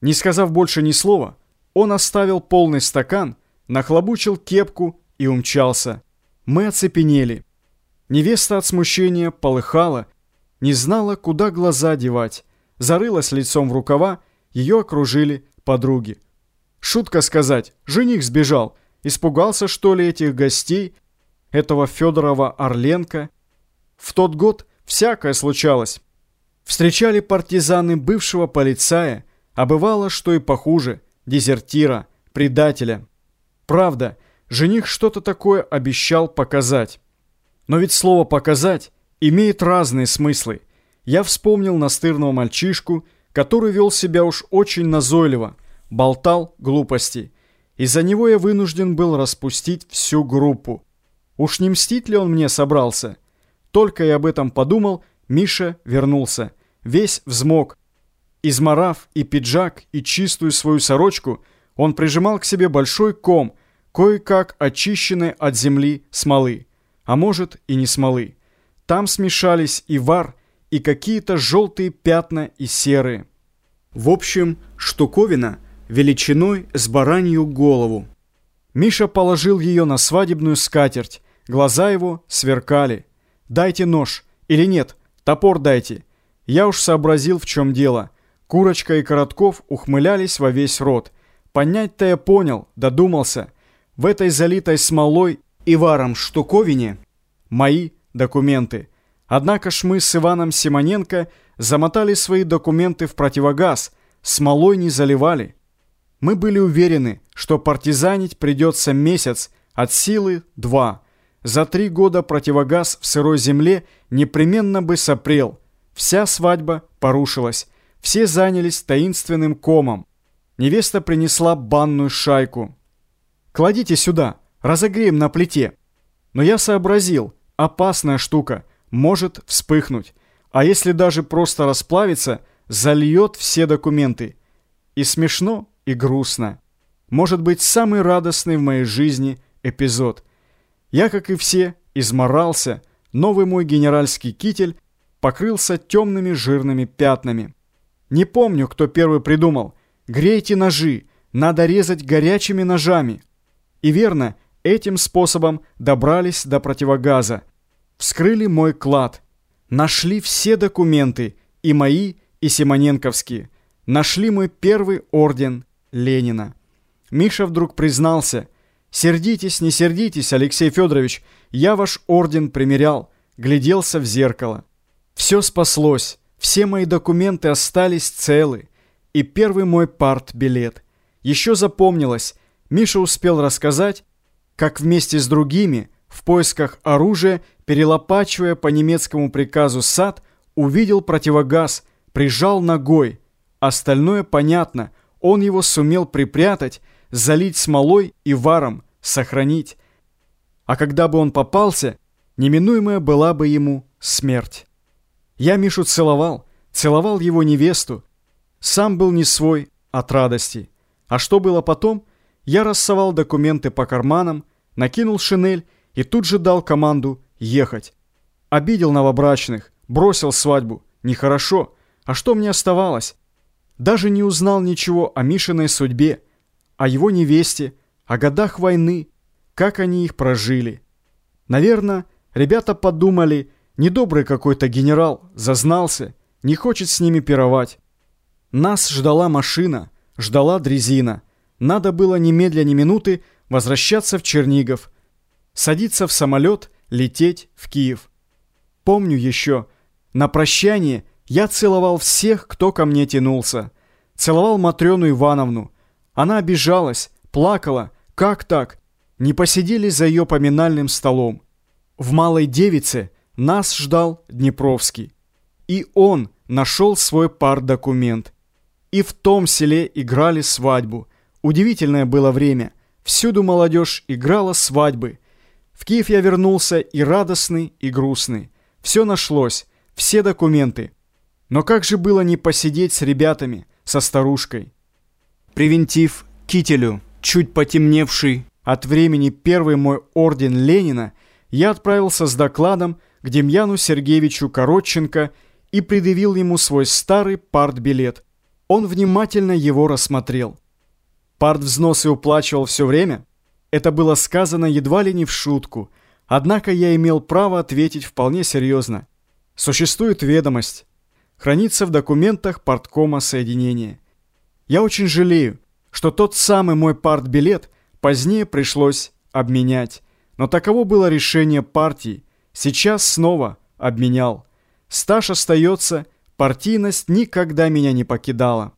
Не сказав больше ни слова, он оставил полный стакан, нахлобучил кепку и умчался. Мы оцепенели. Невеста от смущения полыхала, не знала, куда глаза девать. Зарылась лицом в рукава, ее окружили подруги. Шутка сказать, жених сбежал. Испугался, что ли, этих гостей, этого Федорова Орленко. В тот год всякое случалось. Встречали партизаны бывшего полицая, а бывало, что и похуже, дезертира, предателя. Правда, жених что-то такое обещал показать. Но ведь слово «показать» имеет разные смыслы. Я вспомнил настырного мальчишку, который вел себя уж очень назойливо, болтал глупости. Из-за него я вынужден был распустить всю группу. Уж не мстить ли он мне собрался? Только я об этом подумал, Миша вернулся. Весь взмок. Изморав и пиджак, и чистую свою сорочку, он прижимал к себе большой ком, кое-как очищенной от земли смолы. А может и не смолы. Там смешались и вар, и какие-то желтые пятна и серые. В общем, штуковина величиной с баранью голову. Миша положил ее на свадебную скатерть. Глаза его сверкали. «Дайте нож. Или нет, топор дайте». Я уж сообразил, в чем дело. Курочка и Коротков ухмылялись во весь рот. Понять-то я понял, додумался. В этой залитой смолой и варом штуковине мои документы. Однако ж мы с Иваном Симоненко замотали свои документы в противогаз, смолой не заливали. Мы были уверены, что партизанить придется месяц, от силы два. За три года противогаз в сырой земле непременно бы сопрел. Вся свадьба порушилась. Все занялись таинственным комом. Невеста принесла банную шайку. «Кладите сюда, разогреем на плите». Но я сообразил, опасная штука – может вспыхнуть. А если даже просто расплавиться, зальет все документы. И смешно, и грустно. Может быть, самый радостный в моей жизни эпизод. Я, как и все, изморался. Новый мой генеральский китель покрылся темными жирными пятнами. Не помню, кто первый придумал. Грейте ножи, надо резать горячими ножами. И верно, этим способом добрались до противогаза. Вскрыли мой клад. Нашли все документы, и мои, и Симоненковские. Нашли мой первый орден Ленина. Миша вдруг признался. «Сердитесь, не сердитесь, Алексей Федорович, я ваш орден примерял, гляделся в зеркало. Все спаслось, все мои документы остались целы. И первый мой парт-билет. Еще запомнилось, Миша успел рассказать, как вместе с другими в поисках оружия перелопачивая по немецкому приказу сад, увидел противогаз, прижал ногой. Остальное понятно, он его сумел припрятать, залить смолой и варом, сохранить. А когда бы он попался, неминуемая была бы ему смерть. Я Мишу целовал, целовал его невесту. Сам был не свой от радости. А что было потом? Я рассовал документы по карманам, накинул шинель и тут же дал команду ехать. Обидел новобрачных, бросил свадьбу. Нехорошо. А что мне оставалось? Даже не узнал ничего о Мишиной судьбе, о его невесте, о годах войны, как они их прожили. Наверное, ребята подумали, недобрый какой-то генерал, зазнался, не хочет с ними пировать. Нас ждала машина, ждала дрезина. Надо было немедля ни минуты возвращаться в Чернигов, садиться в самолет лететь в Киев. Помню еще, на прощание я целовал всех, кто ко мне тянулся. Целовал Матрёну Ивановну. Она обижалась, плакала. Как так? Не посидели за ее поминальным столом. В Малой Девице нас ждал Днепровский. И он нашел свой пар-документ. И в том селе играли свадьбу. Удивительное было время. Всюду молодежь играла свадьбы. В Киев я вернулся и радостный, и грустный. Все нашлось, все документы. Но как же было не посидеть с ребятами, со старушкой? Превентив кителю, чуть потемневший от времени первый мой орден Ленина, я отправился с докладом к Демьяну Сергеевичу Коротченко и предъявил ему свой старый партбилет. Он внимательно его рассмотрел. Парт взносы уплачивал все время. Это было сказано едва ли не в шутку. Однако я имел право ответить вполне серьезно. Существует ведомость. Хранится в документах парткома соединения. Я очень жалею, что тот самый мой партбилет позднее пришлось обменять. Но таково было решение партии. Сейчас снова обменял. Стаж остается, партийность никогда меня не покидала.